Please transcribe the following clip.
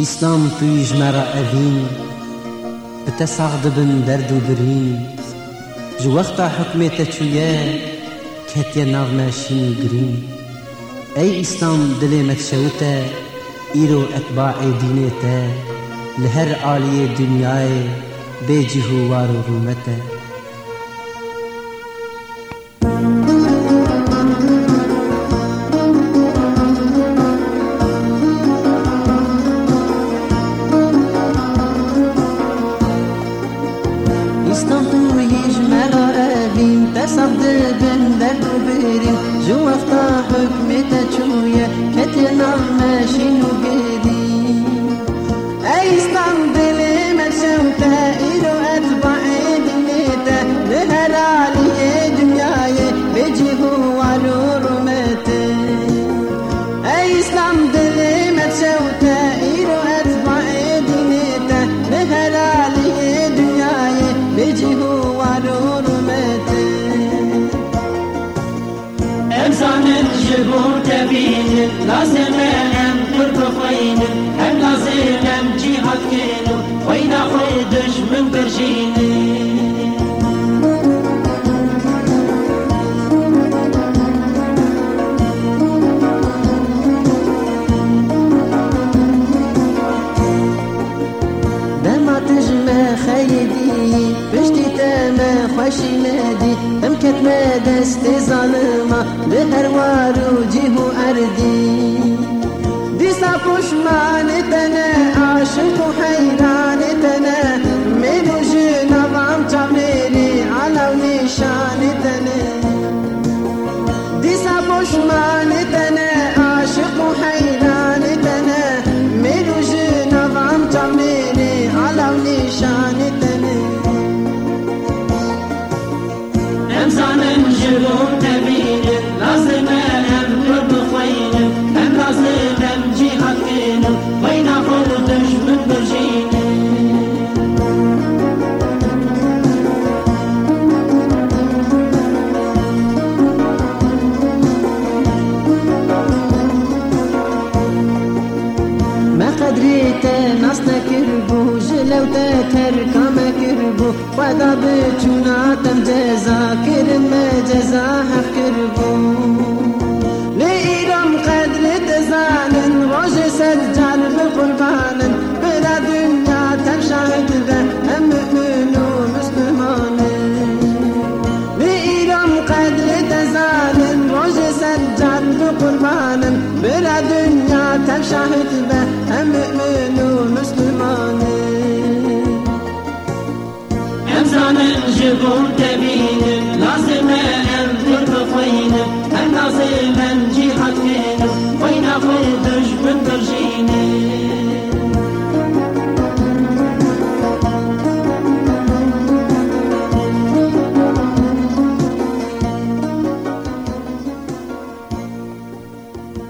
ئیسلام توی ژمارە ئەڤین بتە ساغ دبن دەرد و برین ji wexta hikmê te çûye ketiye nav me şîn û girîn ey îslam dilê me şewite îro etbaê dînê te li her aliyê dünyayê bê cih û war û rûmete زانن جبور تبين لازم ام خوين هم لازم ام جهاد كينو وين خودش من برجيني تما خوشي نادي ام كتما دست ظالما لهر وارو جيهو أردي. ديسا پشمان تنا عاشق تنا ما قدريت ناس نكربو جلو تتركا ما كربو ودا بتونا تم جزا كرم جزا حف كربو لإيرام قدر تزانن روج سجال بقربان بلا دنيا تمشاهد به هم مؤمن ومسلمان لإيرام قدر تزانن روج سجال بقربان بلا دنيا تمشاهد به هم مؤمن ومسلمان امزان جبون تبين لازم